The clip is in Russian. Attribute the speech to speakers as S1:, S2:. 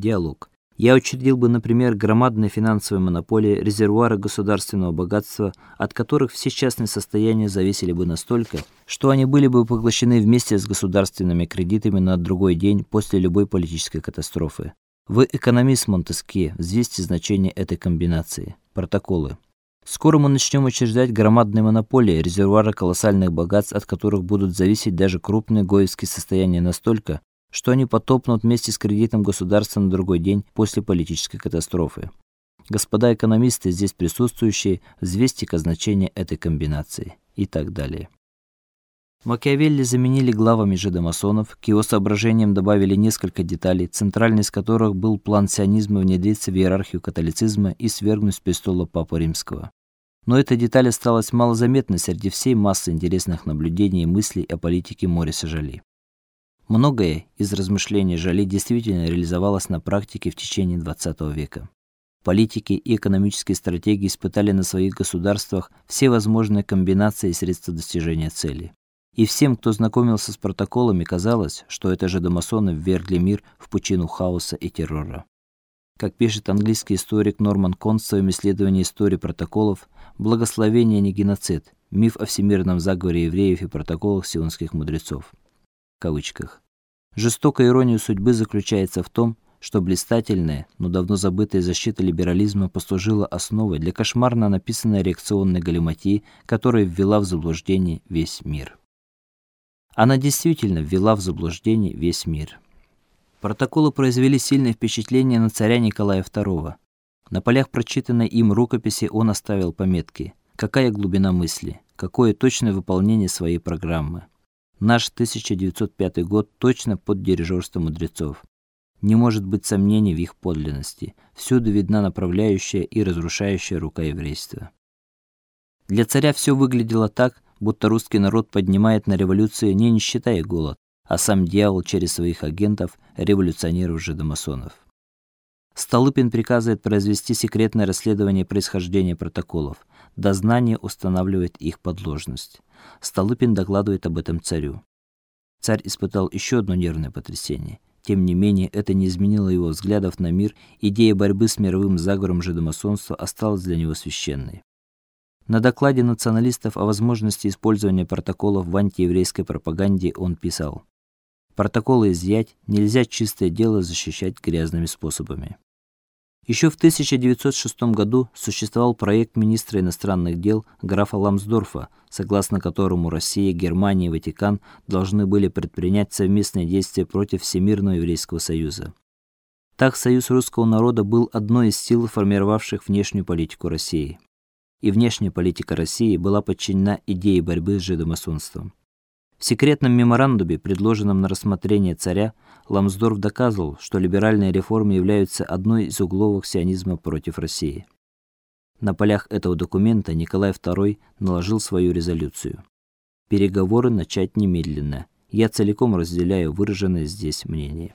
S1: Диалог. Я учредил бы, например, громадные финансовые монополии, резервуары государственного богатства, от которых все частные состояния зависели бы настолько, что они были бы поглощены вместе с государственными кредитами на другой день после любой политической катастрофы. Вы экономист Монтескье, взвесьте значение этой комбинации. Протоколы. Скоро мы начнем учреждать громадные монополии, резервуары колоссальных богатств, от которых будут зависеть даже крупные гоевские состояния настолько, что они потопнут вместе с кредитом государства на другой день после политической катастрофы. Господа экономисты, здесь присутствующие, взвесьте-ка значение этой комбинации и так далее. Макиавелли заменили главами жидомасонов, к его соображениям добавили несколько деталей, центральной из которых был план сионизма внедриться в иерархию католицизма и свергнуть с престола папу римского. Но эта деталь осталась малозаметной среди всей массы интересных наблюдений и мыслей о политике Мориса Жали. Многое из размышлений Жали действительно реализовалось на практике в течение XX века. Политики и экономические стратегии испытали на своих государствах все возможные комбинации и средства достижения цели. И всем, кто знакомился с протоколами, казалось, что это же домасоны ввергли мир в пучину хаоса и террора. Как пишет английский историк Норман Конт в своем исследовании истории протоколов, благословение не геноцид, миф о всемирном заговоре евреев и протоколах сионских мудрецов кавычках. Жестокая ирония судьбы заключается в том, что блистательная, но давно забытая защита либерализма послужила основой для кошмарно написанной реакционной галиматьи, которая ввела в заблуждение весь мир. Она действительно ввела в заблуждение весь мир. Протоколы произвели сильное впечатление на царя Николая II. На полях прочитанной им рукописи он оставил пометки: какая глубина мысли, какое точное выполнение своей программы. Наш 1905 год точно под дирижерством мудрецов. Не может быть сомнений в их подлинности. Всюду видна направляющая и разрушающая рука еврейства. Для царя все выглядело так, будто русский народ поднимает на революцию не не считая голод, а сам дьявол через своих агентов, революционеров-жидомасонов. Столыпин приказывает произвести секретное расследование происхождения протоколов. Дознание устанавливает их подложность. Столыпин докладывает об этом царю. Царь испытал еще одно нервное потрясение. Тем не менее, это не изменило его взглядов на мир. Идея борьбы с мировым заговором жидомасонства осталась для него священной. На докладе националистов о возможности использования протоколов в антиеврейской пропаганде он писал: Протоколы изъять, нельзя чистое дело защищать грязными способами. Еще в 1906 году существовал проект министра иностранных дел графа Ламсдорфа, согласно которому Россия, Германия и Ватикан должны были предпринять совместные действия против Всемирного еврейского союза. Так союз русского народа был одной из сил, формировавших внешнюю политику России. И внешняя политика России была подчинена идее борьбы с жидомасонством. В секретном меморандуме, предложенном на рассмотрение царя, Ламсдорф доказывал, что либеральные реформы являются одной из угловых сионизма против России. На полях этого документа Николай II наложил свою резолюцию. Переговоры начать немедленно. Я целиком разделяю выраженное здесь мнение.